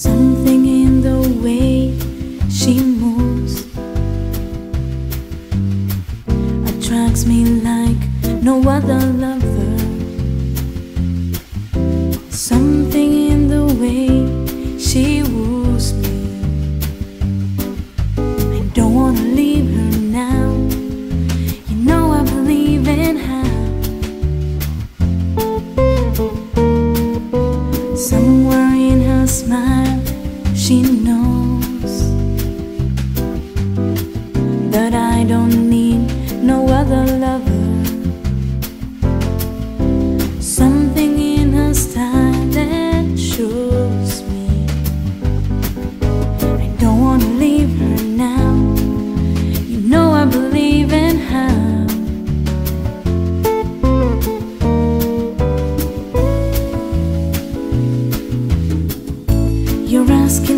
Something in the way she moves attracts me like no other lover. Something in the way she woos me. I don't wanna leave her now. You know I believe in her smile, she knows that I don't need no other lover. Something in her style that shows me I don't wanna leave her now. You know I believe in her. You're asking